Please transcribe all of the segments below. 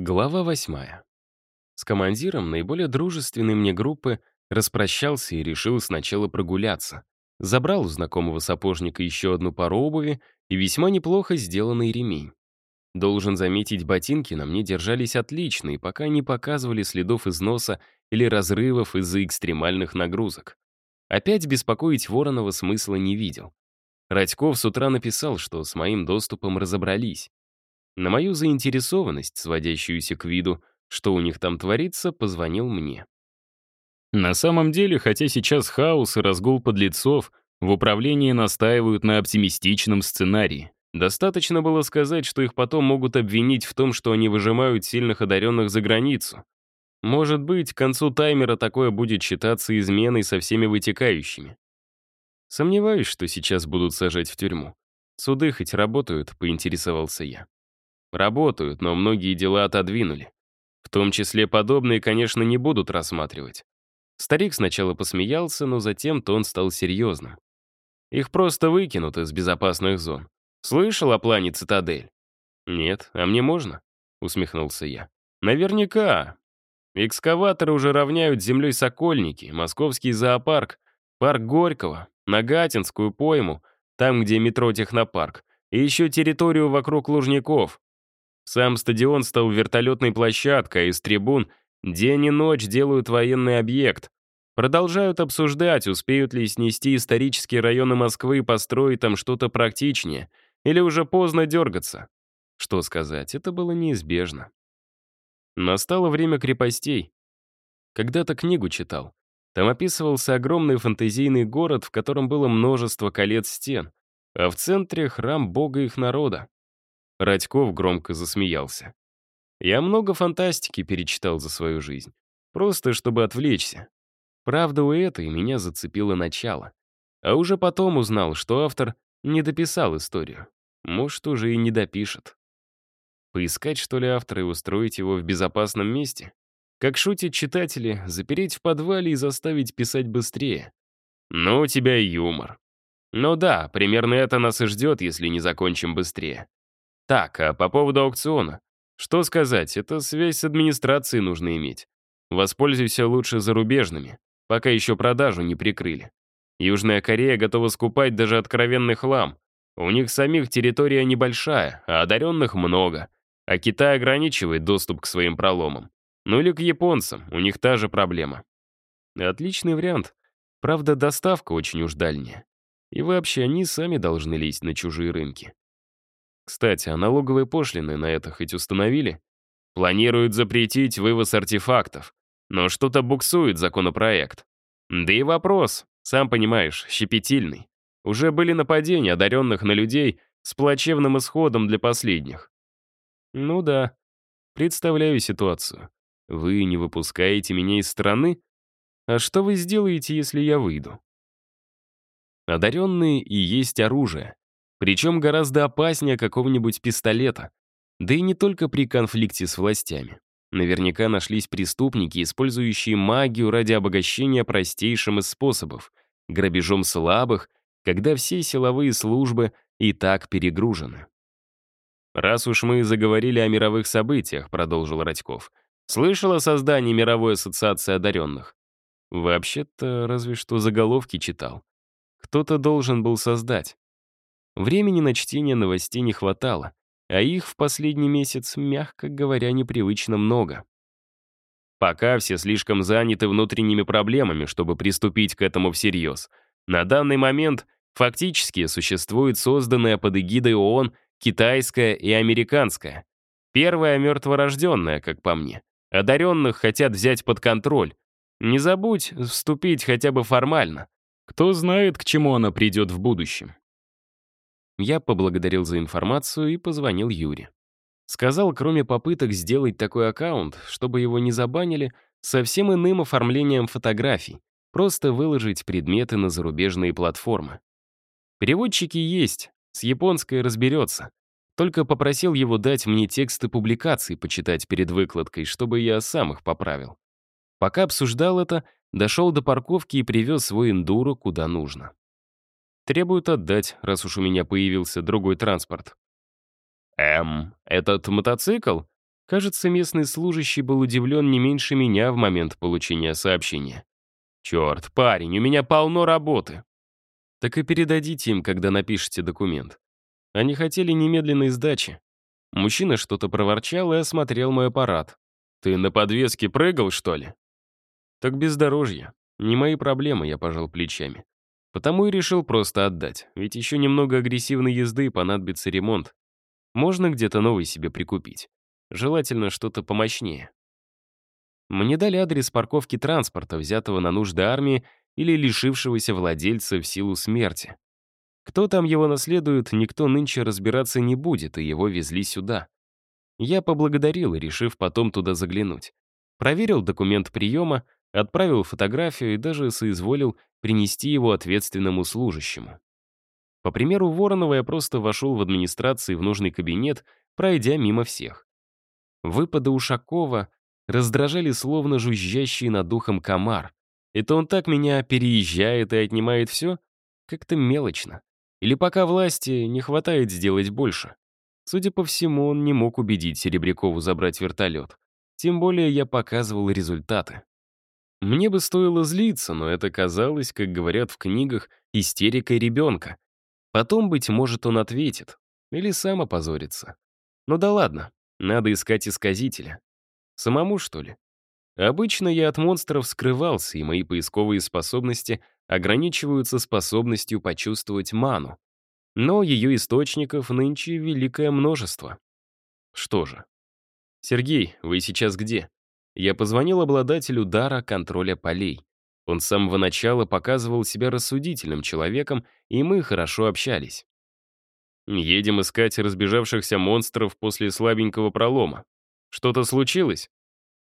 Глава восьмая. С командиром наиболее дружественной мне группы распрощался и решил сначала прогуляться. Забрал у знакомого сапожника еще одну пару обуви и весьма неплохо сделанный ремень. Должен заметить, ботинки на мне держались отлично и пока не показывали следов износа или разрывов из-за экстремальных нагрузок. Опять беспокоить Воронова смысла не видел. Радьков с утра написал, что с моим доступом разобрались. На мою заинтересованность, сводящуюся к виду, что у них там творится, позвонил мне. На самом деле, хотя сейчас хаос и разгул подлецов, в управлении настаивают на оптимистичном сценарии. Достаточно было сказать, что их потом могут обвинить в том, что они выжимают сильных одаренных за границу. Может быть, к концу таймера такое будет считаться изменой со всеми вытекающими. Сомневаюсь, что сейчас будут сажать в тюрьму. Суды хоть работают, поинтересовался я. Работают, но многие дела отодвинули. В том числе подобные, конечно, не будут рассматривать. Старик сначала посмеялся, но затем тон стал серьезным. Их просто выкинут из безопасных зон. Слышал о плане «Цитадель»? Нет, а мне можно? Усмехнулся я. Наверняка. Экскаваторы уже равняют землей Сокольники, Московский зоопарк, парк Горького, Нагатинскую пойму, там, где метро Технопарк, и еще территорию вокруг Лужников. Сам стадион стал вертолетной площадкой, из трибун день и ночь делают военный объект. Продолжают обсуждать, успеют ли снести исторические районы Москвы и построить там что-то практичнее, или уже поздно дергаться. Что сказать, это было неизбежно. Настало время крепостей. Когда-то книгу читал. Там описывался огромный фантазийный город, в котором было множество колец стен, а в центре — храм бога их народа. Радьков громко засмеялся. Я много фантастики перечитал за свою жизнь. Просто чтобы отвлечься. Правда, у этой меня зацепило начало. А уже потом узнал, что автор не дописал историю. Может, уже и не допишет. Поискать, что ли, автора и устроить его в безопасном месте? Как шутят читатели, запереть в подвале и заставить писать быстрее. Ну, у тебя юмор. Ну да, примерно это нас и ждет, если не закончим быстрее. Так, а по поводу аукциона. Что сказать, это связь с администрацией нужно иметь. Воспользуйся лучше зарубежными, пока еще продажу не прикрыли. Южная Корея готова скупать даже откровенный хлам. У них самих территория небольшая, а одаренных много. А Китай ограничивает доступ к своим проломам. Ну или к японцам, у них та же проблема. Отличный вариант. Правда, доставка очень уж дальняя. И вообще, они сами должны лезть на чужие рынки. Кстати, а налоговые пошлины на это хоть установили? Планируют запретить вывоз артефактов. Но что-то буксует законопроект. Да и вопрос, сам понимаешь, щепетильный. Уже были нападения одаренных на людей с плачевным исходом для последних. Ну да, представляю ситуацию. Вы не выпускаете меня из страны? А что вы сделаете, если я выйду? Одаренные и есть оружие. Причем гораздо опаснее какого-нибудь пистолета. Да и не только при конфликте с властями. Наверняка нашлись преступники, использующие магию ради обогащения простейшим из способов — грабежом слабых, когда все силовые службы и так перегружены. «Раз уж мы заговорили о мировых событиях», — продолжил Радьков, «слышал о создании мировой ассоциации одаренных?» «Вообще-то, разве что заголовки читал. Кто-то должен был создать. Времени на чтение новостей не хватало, а их в последний месяц, мягко говоря, непривычно много. Пока все слишком заняты внутренними проблемами, чтобы приступить к этому всерьез. На данный момент фактически существует созданная под эгидой ООН китайская и американская. Первая мертворожденная, как по мне. Одаренных хотят взять под контроль. Не забудь вступить хотя бы формально. Кто знает, к чему она придет в будущем. Я поблагодарил за информацию и позвонил Юре. Сказал, кроме попыток сделать такой аккаунт, чтобы его не забанили, совсем иным оформлением фотографий, просто выложить предметы на зарубежные платформы. Переводчики есть, с японской разберется. Только попросил его дать мне тексты публикаций почитать перед выкладкой, чтобы я сам их поправил. Пока обсуждал это, дошел до парковки и привез свой эндуро куда нужно. Требуют отдать, раз уж у меня появился другой транспорт. «Эм, этот мотоцикл?» Кажется, местный служащий был удивлен не меньше меня в момент получения сообщения. «Черт, парень, у меня полно работы!» Так и передадите им, когда напишете документ. Они хотели немедленной сдачи. Мужчина что-то проворчал и осмотрел мой аппарат. «Ты на подвеске прыгал, что ли?» «Так бездорожье. Не мои проблемы», — я пожал плечами. Потому и решил просто отдать, ведь еще немного агрессивной езды и понадобится ремонт. Можно где-то новый себе прикупить. Желательно что-то помощнее. Мне дали адрес парковки транспорта, взятого на нужды армии или лишившегося владельца в силу смерти. Кто там его наследует, никто нынче разбираться не будет, и его везли сюда. Я поблагодарил, решив потом туда заглянуть. Проверил документ приема, отправил фотографию и даже соизволил принести его ответственному служащему. По примеру Воронова я просто вошел в администрации в нужный кабинет, пройдя мимо всех. Выпады Ушакова раздражали словно жужжащий над духом комар. Это он так меня переезжает и отнимает все? Как-то мелочно. Или пока власти не хватает сделать больше. Судя по всему, он не мог убедить Серебрякову забрать вертолет. Тем более я показывал результаты. Мне бы стоило злиться, но это казалось, как говорят в книгах, истерикой ребенка. Потом, быть может, он ответит. Или сам опозорится. Ну да ладно, надо искать исказителя. Самому, что ли? Обычно я от монстров скрывался, и мои поисковые способности ограничиваются способностью почувствовать ману. Но ее источников нынче великое множество. Что же? «Сергей, вы сейчас где?» Я позвонил обладателю дара контроля полей. Он с самого начала показывал себя рассудительным человеком, и мы хорошо общались. Едем искать разбежавшихся монстров после слабенького пролома. Что-то случилось?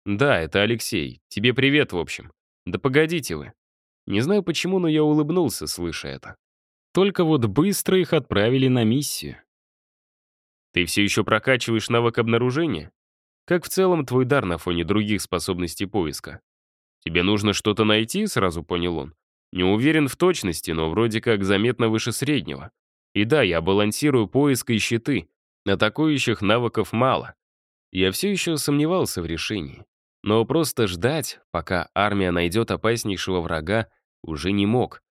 Да, это Алексей. Тебе привет, в общем. Да погодите вы. Не знаю почему, но я улыбнулся, слыша это. Только вот быстро их отправили на миссию. Ты все еще прокачиваешь навык обнаружения? Как в целом твой дар на фоне других способностей поиска? Тебе нужно что-то найти, сразу понял он. Не уверен в точности, но вроде как заметно выше среднего. И да, я балансирую поиск и щиты. Атакующих навыков мало. Я все еще сомневался в решении. Но просто ждать, пока армия найдет опаснейшего врага, уже не мог.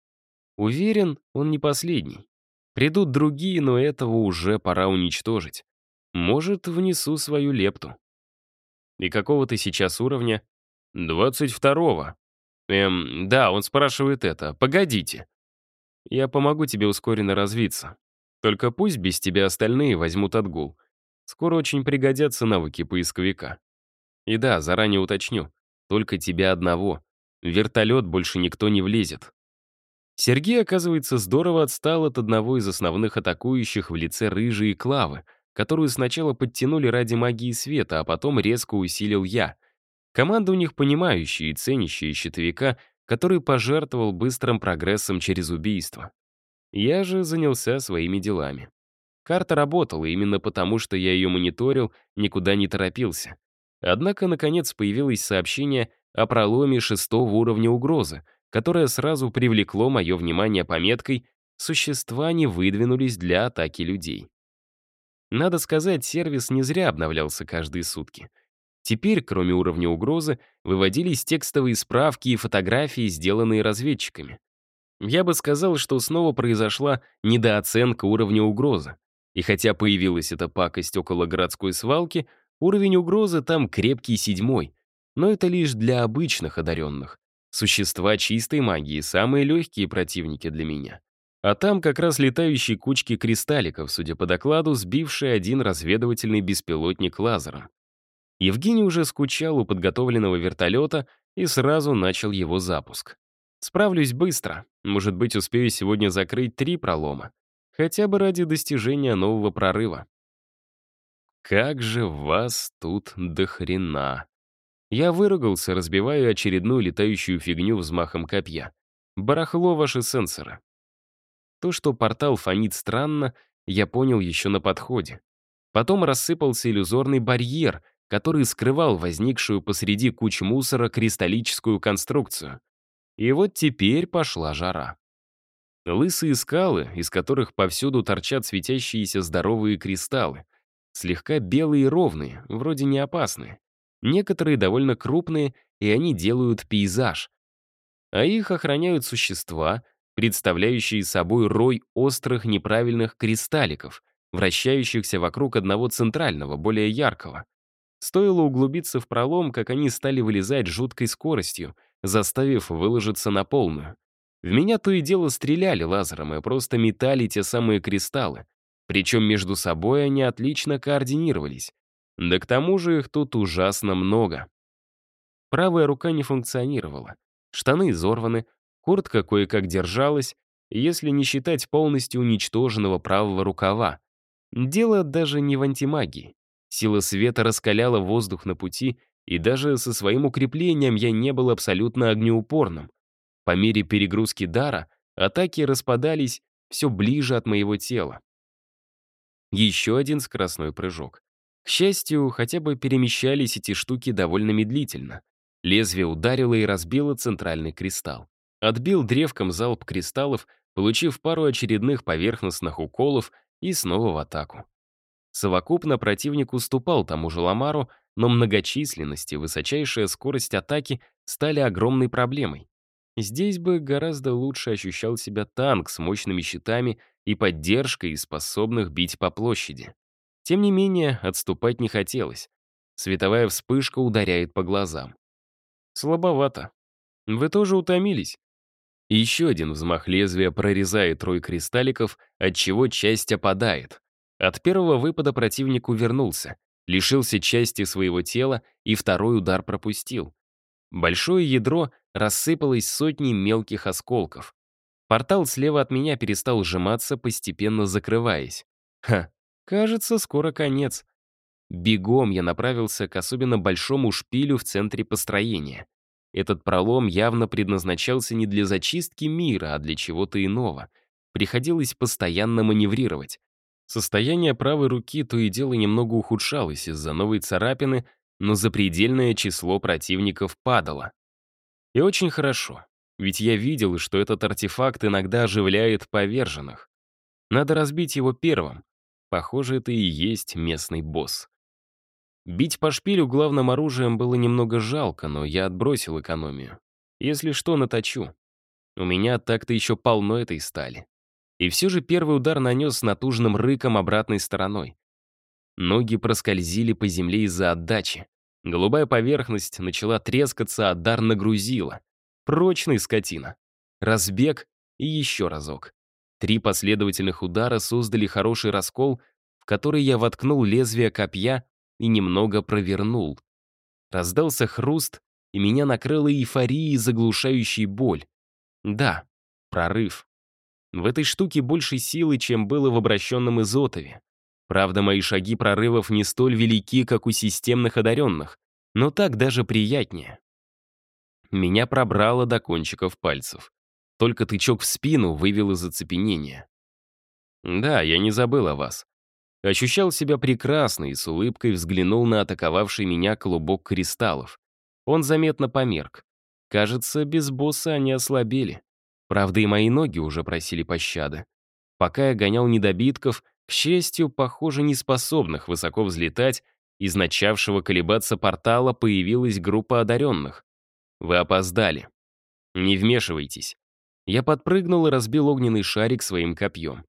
Уверен, он не последний. Придут другие, но этого уже пора уничтожить. Может, внесу свою лепту. И какого ты сейчас уровня? 22-го. Эм, да, он спрашивает это. Погодите. Я помогу тебе ускоренно развиться. Только пусть без тебя остальные возьмут отгул. Скоро очень пригодятся навыки поисковика. И да, заранее уточню, только тебя одного. В вертолет больше никто не влезет. Сергей, оказывается, здорово отстал от одного из основных атакующих в лице Рыжей и Клавы, которую сначала подтянули ради магии света, а потом резко усилил я. Команда у них понимающая и ценящая щитовика, который пожертвовал быстрым прогрессом через убийство. Я же занялся своими делами. Карта работала именно потому, что я ее мониторил, никуда не торопился. Однако, наконец, появилось сообщение о проломе шестого уровня угрозы, которое сразу привлекло мое внимание пометкой «Существа не выдвинулись для атаки людей». Надо сказать, сервис не зря обновлялся каждые сутки. Теперь, кроме уровня угрозы, выводились текстовые справки и фотографии, сделанные разведчиками. Я бы сказал, что снова произошла недооценка уровня угрозы. И хотя появилась эта пакость около городской свалки, Уровень угрозы там крепкий седьмой, но это лишь для обычных одаренных. Существа чистой магии — самые легкие противники для меня. А там как раз летающие кучки кристалликов, судя по докладу, сбившие один разведывательный беспилотник лазером. Евгений уже скучал у подготовленного вертолета и сразу начал его запуск. Справлюсь быстро. Может быть, успею сегодня закрыть три пролома. Хотя бы ради достижения нового прорыва. Как же вас тут до хрена. Я выругался, разбивая очередную летающую фигню взмахом копья. Барахло ваши сенсоры. То, что портал фонит странно, я понял еще на подходе. Потом рассыпался иллюзорный барьер, который скрывал возникшую посреди куч мусора кристаллическую конструкцию. И вот теперь пошла жара. Лысые скалы, из которых повсюду торчат светящиеся здоровые кристаллы, Слегка белые и ровные, вроде не опасные. Некоторые довольно крупные, и они делают пейзаж. А их охраняют существа, представляющие собой рой острых неправильных кристалликов, вращающихся вокруг одного центрального, более яркого. Стоило углубиться в пролом, как они стали вылезать жуткой скоростью, заставив выложиться на полную. В меня то и дело стреляли лазером и просто метали те самые кристаллы. Причем между собой они отлично координировались. Да к тому же их тут ужасно много. Правая рука не функционировала. Штаны изорваны, куртка кое-как держалась, если не считать полностью уничтоженного правого рукава. Дело даже не в антимагии. Сила света раскаляла воздух на пути, и даже со своим укреплением я не был абсолютно огнеупорным. По мере перегрузки дара атаки распадались все ближе от моего тела. Еще один скоростной прыжок. К счастью, хотя бы перемещались эти штуки довольно медлительно. Лезвие ударило и разбило центральный кристалл. Отбил древком залп кристаллов, получив пару очередных поверхностных уколов и снова в атаку. Совокупно противник уступал тому же Ламару, но многочисленность и высочайшая скорость атаки стали огромной проблемой. Здесь бы гораздо лучше ощущал себя танк с мощными щитами и поддержкой, способных бить по площади. Тем не менее, отступать не хотелось. Световая вспышка ударяет по глазам. Слабовато. Вы тоже утомились? Еще один взмах лезвия прорезает рой кристалликов, отчего часть опадает. От первого выпада противник увернулся, лишился части своего тела и второй удар пропустил. Большое ядро рассыпалось сотней мелких осколков. Портал слева от меня перестал сжиматься, постепенно закрываясь. Ха, кажется, скоро конец. Бегом я направился к особенно большому шпилю в центре построения. Этот пролом явно предназначался не для зачистки мира, а для чего-то иного. Приходилось постоянно маневрировать. Состояние правой руки то и дело немного ухудшалось из-за новой царапины, но запредельное число противников падало. И очень хорошо, ведь я видел, что этот артефакт иногда оживляет поверженных. Надо разбить его первым. Похоже, это и есть местный босс. Бить по шпилю главным оружием было немного жалко, но я отбросил экономию. Если что, наточу. У меня так-то еще полно этой стали. И все же первый удар нанес натужным рыком обратной стороной. Ноги проскользили по земле из-за отдачи. Голубая поверхность начала трескаться, а дар нагрузила. Прочный скотина. Разбег и еще разок. Три последовательных удара создали хороший раскол, в который я воткнул лезвие копья и немного провернул. Раздался хруст, и меня накрыла эйфорией, заглушающей боль. Да, прорыв. В этой штуке больше силы, чем было в обращенном Изотове. Правда, мои шаги прорывов не столь велики, как у системных одаренных, но так даже приятнее. Меня пробрало до кончиков пальцев. Только тычок в спину вывел из оцепенения. Да, я не забыл о вас. Ощущал себя прекрасно и с улыбкой взглянул на атаковавший меня клубок кристаллов. Он заметно померк. Кажется, без босса они ослабели. Правда, и мои ноги уже просили пощады. Пока я гонял недобитков, к счастью, похоже, неспособных высоко взлетать, из начавшего колебаться портала появилась группа одаренных. Вы опоздали. Не вмешивайтесь. Я подпрыгнул и разбил огненный шарик своим копьем.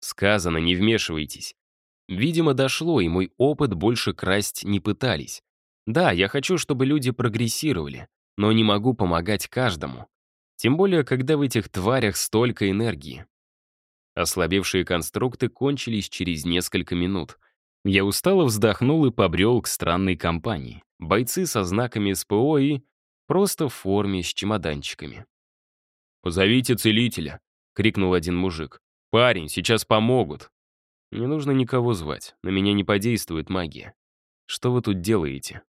Сказано, не вмешивайтесь. Видимо, дошло, и мой опыт больше красть не пытались. Да, я хочу, чтобы люди прогрессировали, но не могу помогать каждому. Тем более, когда в этих тварях столько энергии. Ослабевшие конструкты кончились через несколько минут. Я устало вздохнул и побрел к странной компании. Бойцы со знаками СПО и просто в форме с чемоданчиками. «Позовите целителя», — крикнул один мужик. «Парень, сейчас помогут». «Не нужно никого звать, на меня не подействует магия. Что вы тут делаете?»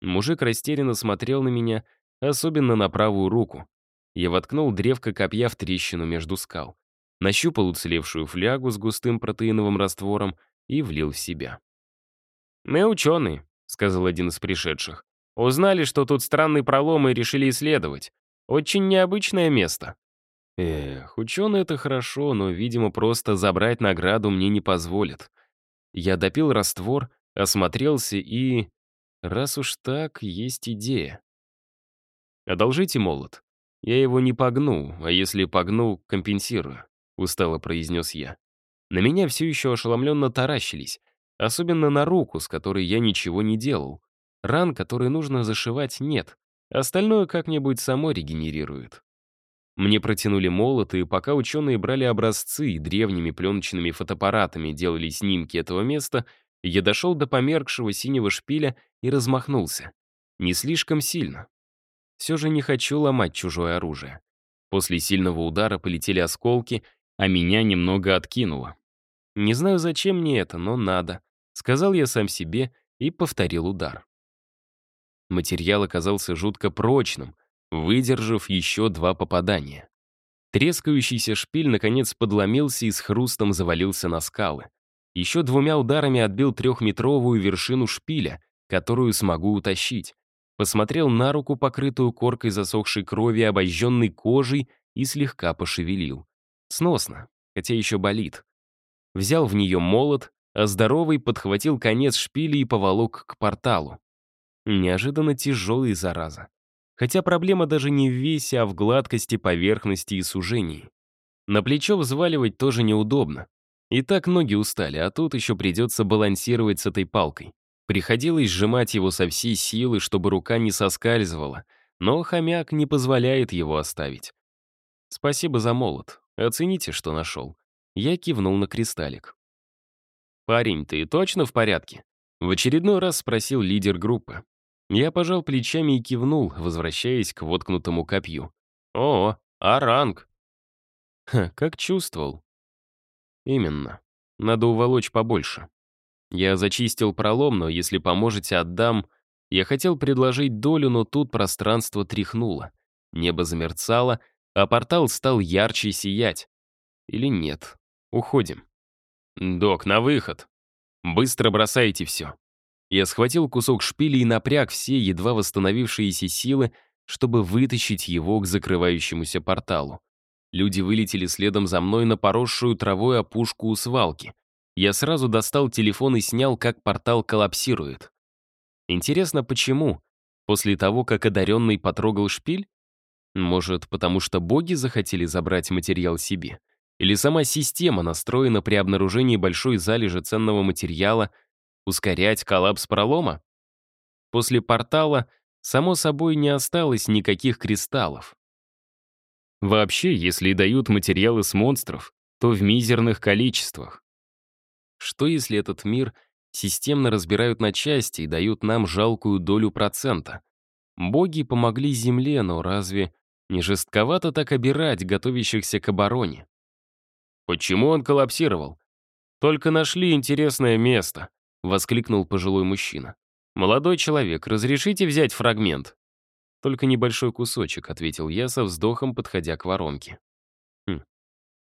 Мужик растерянно смотрел на меня, особенно на правую руку, я воткнул древко копья в трещину между скал, нащупал уцелевшую флягу с густым протеиновым раствором и влил в себя. «Мы ученые», — сказал один из пришедших. «Узнали, что тут странный пролом и решили исследовать. Очень необычное место». Эх, ученые — это хорошо, но, видимо, просто забрать награду мне не позволят. Я допил раствор, осмотрелся и... Раз уж так, есть идея. «Одолжите молот. Я его не погну, а если погну, компенсирую», — устало произнес я. На меня все еще ошеломленно таращились, особенно на руку, с которой я ничего не делал. Ран, которые нужно зашивать, нет. Остальное как-нибудь само регенерирует. Мне протянули молот, и пока ученые брали образцы и древними пленочными фотоаппаратами делали снимки этого места, я дошел до померкшего синего шпиля и размахнулся. Не слишком сильно. Все же не хочу ломать чужое оружие. После сильного удара полетели осколки, а меня немного откинуло. Не знаю, зачем мне это, но надо. Сказал я сам себе и повторил удар. Материал оказался жутко прочным, выдержав еще два попадания. Трескающийся шпиль, наконец, подломился и с хрустом завалился на скалы. Еще двумя ударами отбил трехметровую вершину шпиля, которую смогу утащить. Посмотрел на руку, покрытую коркой засохшей крови, обожженной кожей, и слегка пошевелил. Сносно, хотя еще болит. Взял в нее молот, а здоровый подхватил конец шпиля и поволок к порталу. Неожиданно тяжелый, зараза. Хотя проблема даже не в весе, а в гладкости поверхности и сужении. На плечо взваливать тоже неудобно. И так ноги устали, а тут еще придется балансировать с этой палкой. Приходилось сжимать его со всей силы, чтобы рука не соскальзывала, но хомяк не позволяет его оставить. Спасибо за молот. Оцените, что нашел. Я кивнул на кристаллик. «Парень, ты точно в порядке?» В очередной раз спросил лидер группы. Я пожал плечами и кивнул, возвращаясь к воткнутому копью. «О, а ранг?» Ха, как чувствовал. Именно. Надо уволочь побольше. Я зачистил пролом, но если поможете, отдам. Я хотел предложить долю, но тут пространство тряхнуло. Небо замерцало, а портал стал ярче сиять. Или нет? Уходим. «Док, на выход!» «Быстро бросайте все!» Я схватил кусок шпиля и напряг все едва восстановившиеся силы, чтобы вытащить его к закрывающемуся порталу. Люди вылетели следом за мной на поросшую травой опушку у свалки. Я сразу достал телефон и снял, как портал коллапсирует. Интересно, почему? После того, как одаренный потрогал шпиль? Может, потому что боги захотели забрать материал себе? Или сама система настроена при обнаружении большой залежи ценного материала ускорять коллапс пролома? После портала, само собой, не осталось никаких кристаллов. Вообще, если дают материалы с монстров, то в мизерных количествах. Что если этот мир системно разбирают на части и дают нам жалкую долю процента? Боги помогли Земле, но разве не жестковато так обирать готовящихся к обороне? Почему он коллапсировал? Только нашли интересное место, воскликнул пожилой мужчина. «Молодой человек, разрешите взять фрагмент?» «Только небольшой кусочек», — ответил я со вздохом, подходя к воронке. «Хм.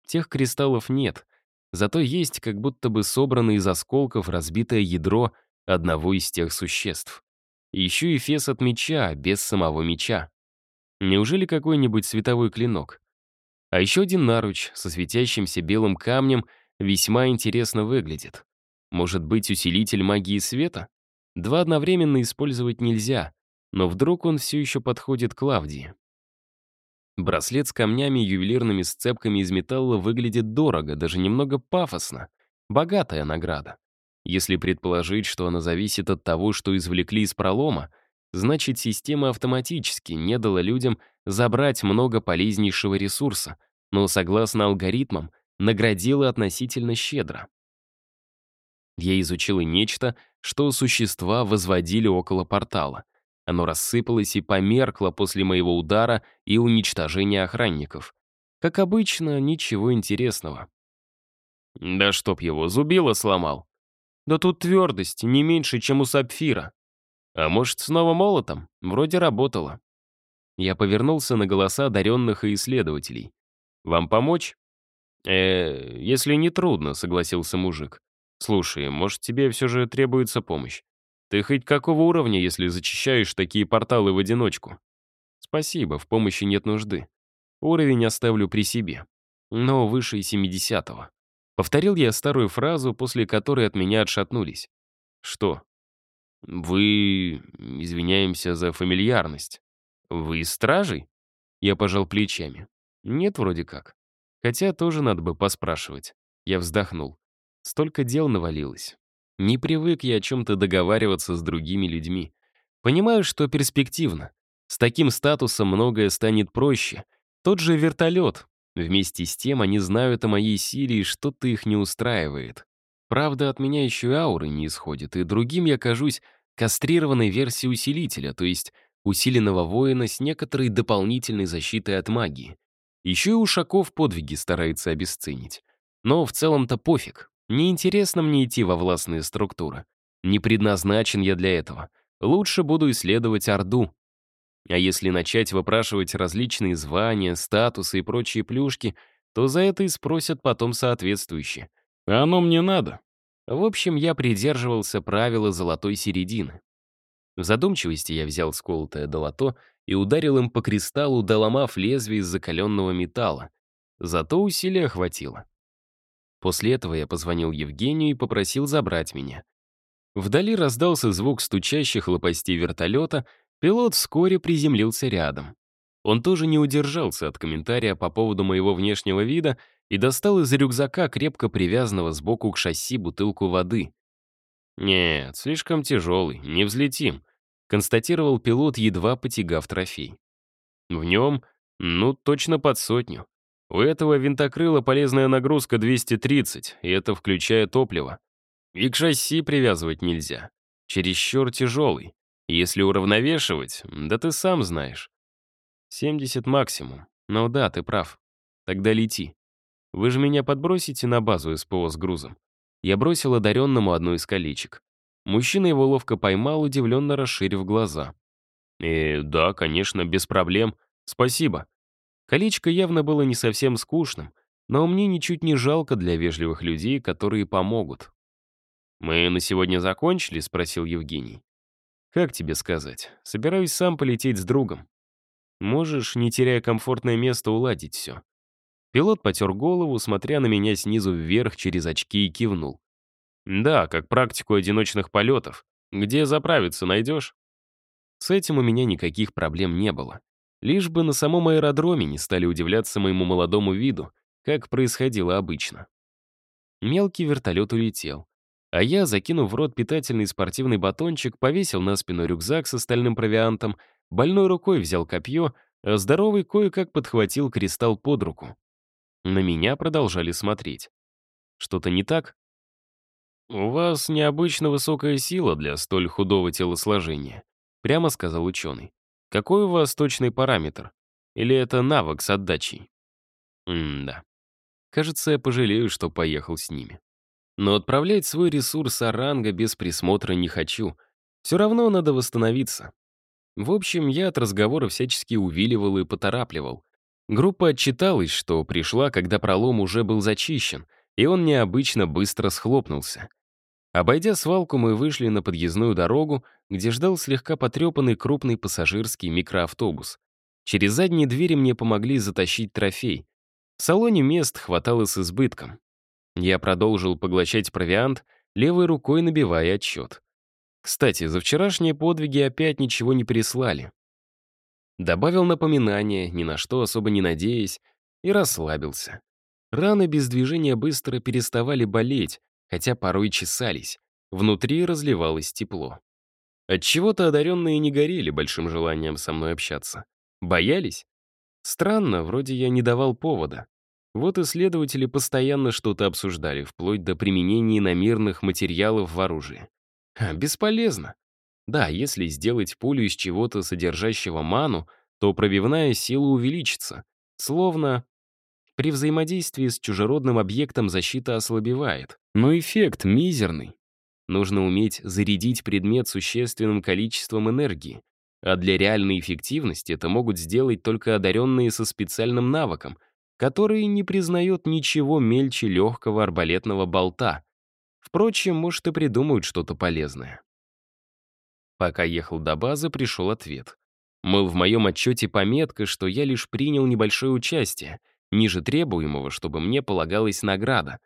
Тех кристаллов нет, зато есть как будто бы собранное из осколков разбитое ядро одного из тех существ. И еще и фес от меча, без самого меча. Неужели какой-нибудь световой клинок? А еще один наруч со светящимся белым камнем весьма интересно выглядит. Может быть, усилитель магии света? Два одновременно использовать нельзя, но вдруг он все еще подходит Клавдии. Браслет с камнями и ювелирными сцепками из металла выглядит дорого, даже немного пафосно. Богатая награда. Если предположить, что она зависит от того, что извлекли из пролома, значит, система автоматически не дала людям забрать много полезнейшего ресурса, но, согласно алгоритмам, наградила относительно щедро. Я изучил и нечто, что существа возводили около портала. Оно рассыпалось и померкло после моего удара и уничтожения охранников. Как обычно, ничего интересного. Да чтоб его, зубило сломал. Да тут твердость не меньше, чем у сапфира. А может, снова молотом? Вроде работало. Я повернулся на голоса одаренных и исследователей. «Вам помочь?» «Э, если не трудно», — согласился мужик. «Слушай, может, тебе все же требуется помощь? Ты хоть какого уровня, если зачищаешь такие порталы в одиночку?» «Спасибо, в помощи нет нужды. Уровень оставлю при себе. Но выше 70-го. Повторил я старую фразу, после которой от меня отшатнулись. Что? Вы... Извиняемся за фамильярность. Вы стражей? Я пожал плечами. Нет, вроде как. Хотя тоже надо бы поспрашивать. Я вздохнул. Столько дел навалилось. Не привык я о чем-то договариваться с другими людьми. Понимаю, что перспективно. С таким статусом многое станет проще. Тот же вертолет. Вместе с тем они знают о моей силе, и что-то их не устраивает. Правда, от меня еще и ауры не исходит, и другим я кажусь кастрированной версией усилителя, то есть усиленного воина с некоторой дополнительной защитой от магии. Еще и Ушаков подвиги старается обесценить. Но в целом-то пофиг. Неинтересно мне идти во властные структуры. Не предназначен я для этого. Лучше буду исследовать Орду. А если начать выпрашивать различные звания, статусы и прочие плюшки, то за это и спросят потом соответствующие. А оно мне надо. В общем, я придерживался правила золотой середины. В задумчивости я взял сколотое долото и ударил им по кристаллу, доломав лезвие из закаленного металла. Зато усилия хватило. После этого я позвонил Евгению и попросил забрать меня. Вдали раздался звук стучащих лопастей вертолета, пилот вскоре приземлился рядом. Он тоже не удержался от комментария по поводу моего внешнего вида и достал из рюкзака, крепко привязанного сбоку к шасси, бутылку воды. «Нет, слишком тяжелый, не взлетим», — констатировал пилот, едва потягав трофей. «В нем, ну, точно под сотню. У этого винтокрыла полезная нагрузка 230, и это включая топливо. И к шасси привязывать нельзя. Чересчур тяжелый. Если уравновешивать, да ты сам знаешь. 70 максимум. Ну да, ты прав. Тогда лети. Вы же меня подбросите на базу СПО с грузом. Я бросил одаренному одну из колечек. Мужчина его ловко поймал, удивленно расширив глаза. «Э, да, конечно, без проблем. Спасибо». Колечко явно было не совсем скучным, но мне ничуть не жалко для вежливых людей, которые помогут. «Мы на сегодня закончили?» — спросил Евгений. «Как тебе сказать? Собираюсь сам полететь с другом. Можешь, не теряя комфортное место, уладить все». Пилот потер голову, смотря на меня снизу вверх через очки и кивнул. «Да, как практику одиночных полетов. Где заправиться найдешь?» С этим у меня никаких проблем не было. Лишь бы на самом аэродроме не стали удивляться моему молодому виду, как происходило обычно. Мелкий вертолет улетел. А я, закинув в рот питательный спортивный батончик, повесил на спину рюкзак с остальным провиантом, больной рукой взял копье, а здоровый кое-как подхватил кристалл под руку. На меня продолжали смотреть. Что-то не так? «У вас необычно высокая сила для столь худого телосложения», прямо сказал ученый. «Какой у вас точный параметр? Или это навык с отдачей?» М-да. Кажется, я пожалею, что поехал с ними. Но отправлять свой ресурс Аранга без присмотра не хочу. Все равно надо восстановиться. В общем, я от разговора всячески увиливал и поторапливал. Группа отчиталась, что пришла, когда пролом уже был зачищен, и он необычно быстро схлопнулся. Обойдя свалку, мы вышли на подъездную дорогу, где ждал слегка потрепанный крупный пассажирский микроавтобус. Через задние двери мне помогли затащить трофей. В салоне мест хватало с избытком. Я продолжил поглощать провиант, левой рукой набивая отчет. Кстати, за вчерашние подвиги опять ничего не прислали. Добавил напоминание, ни на что особо не надеясь, и расслабился. Раны без движения быстро переставали болеть, хотя порой чесались. Внутри разливалось тепло. Отчего-то одаренные не горели большим желанием со мной общаться. Боялись? Странно, вроде я не давал повода. Вот исследователи постоянно что-то обсуждали, вплоть до применения иномерных материалов в оружии. Ха, бесполезно. Да, если сделать пулю из чего-то, содержащего ману, то пробивная сила увеличится. Словно при взаимодействии с чужеродным объектом защита ослабевает. Но эффект мизерный. Нужно уметь зарядить предмет существенным количеством энергии. А для реальной эффективности это могут сделать только одаренные со специальным навыком — который не признает ничего мельче легкого арбалетного болта. Впрочем, может, и придумают что-то полезное. Пока ехал до базы, пришел ответ. Мол, в моем отчете пометка, что я лишь принял небольшое участие, ниже требуемого, чтобы мне полагалась награда.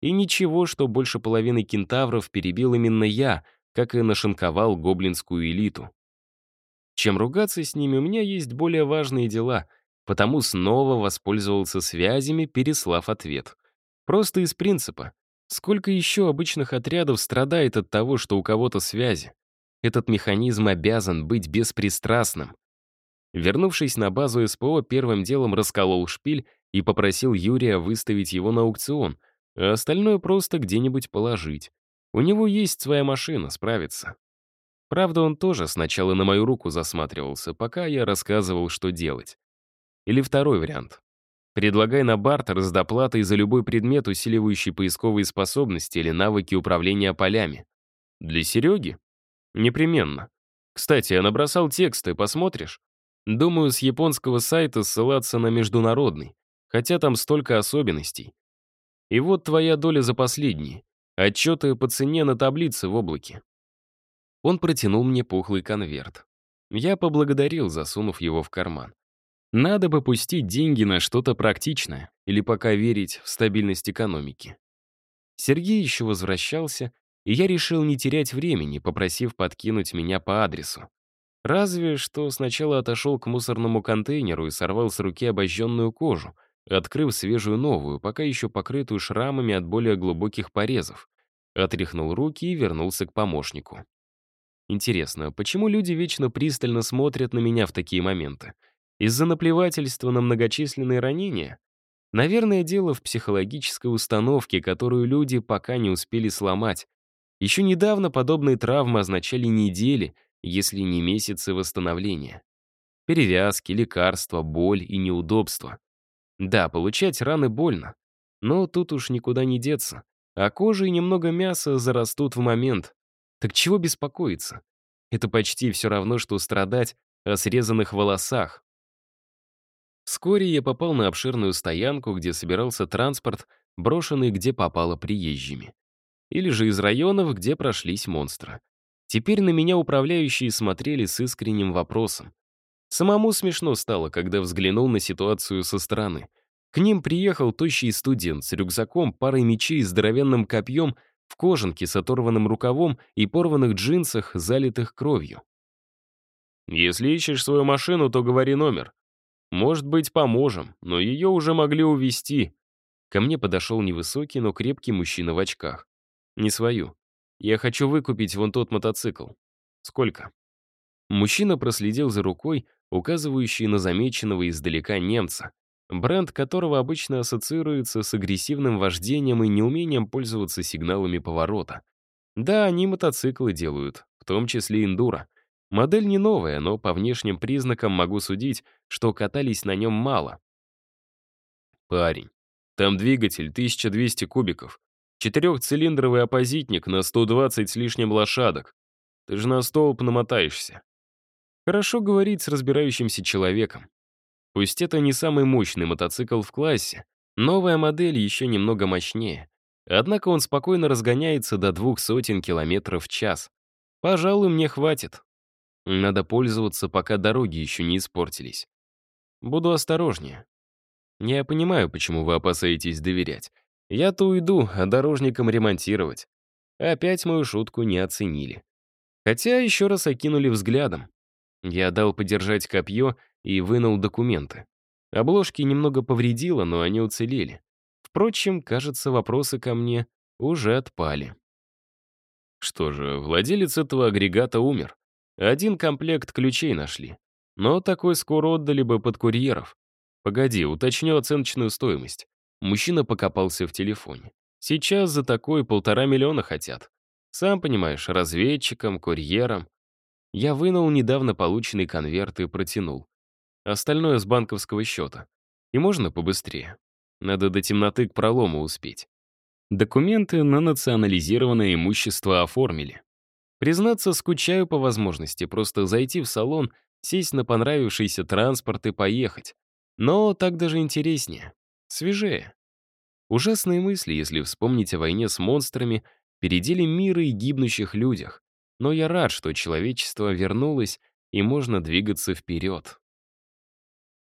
И ничего, что больше половины кентавров перебил именно я, как и нашинковал гоблинскую элиту. Чем ругаться с ними, у меня есть более важные дела, потому снова воспользовался связями, переслав ответ. Просто из принципа. Сколько еще обычных отрядов страдает от того, что у кого-то связи? Этот механизм обязан быть беспристрастным. Вернувшись на базу СПО, первым делом расколол шпиль и попросил Юрия выставить его на аукцион, а остальное просто где-нибудь положить. У него есть своя машина, справится. Правда, он тоже сначала на мою руку засматривался, пока я рассказывал, что делать. Или второй вариант. Предлагай на бартер с доплатой за любой предмет, усиливающий поисковые способности или навыки управления полями. Для Сереги? Непременно. Кстати, я набросал тексты, посмотришь? Думаю, с японского сайта ссылаться на международный, хотя там столько особенностей. И вот твоя доля за последние. Отчеты по цене на таблице в облаке. Он протянул мне пухлый конверт. Я поблагодарил, засунув его в карман. Надо бы пустить деньги на что-то практичное или пока верить в стабильность экономики. Сергей еще возвращался, и я решил не терять времени, попросив подкинуть меня по адресу. Разве что сначала отошел к мусорному контейнеру и сорвал с руки обожженную кожу, открыв свежую новую, пока еще покрытую шрамами от более глубоких порезов. Отряхнул руки и вернулся к помощнику. Интересно, почему люди вечно пристально смотрят на меня в такие моменты? Из-за наплевательства на многочисленные ранения? Наверное, дело в психологической установке, которую люди пока не успели сломать. Еще недавно подобные травмы означали недели, если не месяцы восстановления. Перевязки, лекарства, боль и неудобства. Да, получать раны больно, но тут уж никуда не деться. А кожа и немного мяса зарастут в момент. Так чего беспокоиться? Это почти все равно, что страдать о срезанных волосах. Вскоре я попал на обширную стоянку, где собирался транспорт, брошенный где попало приезжими. Или же из районов, где прошлись монстры. Теперь на меня управляющие смотрели с искренним вопросом. Самому смешно стало, когда взглянул на ситуацию со стороны. К ним приехал тощий студент с рюкзаком, парой мечей и здоровенным копьем в кожанке с оторванным рукавом и порванных джинсах, залитых кровью. «Если ищешь свою машину, то говори номер. Может быть, поможем, но ее уже могли увезти». Ко мне подошел невысокий, но крепкий мужчина в очках. «Не свою. Я хочу выкупить вон тот мотоцикл. Сколько? Мужчина проследил за рукой, указывающей на замеченного издалека немца, бренд которого обычно ассоциируется с агрессивным вождением и неумением пользоваться сигналами поворота. Да, они мотоциклы делают, в том числе эндуро. Модель не новая, но по внешним признакам могу судить, что катались на нем мало. Парень, там двигатель 1200 кубиков, Четырехцилиндровый оппозитник на 120 с лишним лошадок. Ты же на столб намотаешься. Хорошо говорить с разбирающимся человеком. Пусть это не самый мощный мотоцикл в классе, новая модель еще немного мощнее. Однако он спокойно разгоняется до двух сотен километров в час. Пожалуй, мне хватит. Надо пользоваться, пока дороги еще не испортились. Буду осторожнее. Я понимаю, почему вы опасаетесь доверять. Я-то уйду, а дорожникам ремонтировать. Опять мою шутку не оценили. Хотя еще раз окинули взглядом. Я дал подержать копье и вынул документы. Обложки немного повредило, но они уцелели. Впрочем, кажется, вопросы ко мне уже отпали. Что же, владелец этого агрегата умер. Один комплект ключей нашли. Но такой скоро отдали бы под курьеров. Погоди, уточню оценочную стоимость. Мужчина покопался в телефоне. Сейчас за такой полтора миллиона хотят. Сам понимаешь, разведчикам, курьерам. Я вынул недавно полученный конверт и протянул. Остальное с банковского счета. И можно побыстрее. Надо до темноты к пролому успеть. Документы на национализированное имущество оформили. Признаться, скучаю по возможности просто зайти в салон, сесть на понравившийся транспорт и поехать. Но так даже интереснее свежее. Ужасные мысли, если вспомнить о войне с монстрами, передели мира и гибнущих людях. Но я рад, что человечество вернулось, и можно двигаться вперед.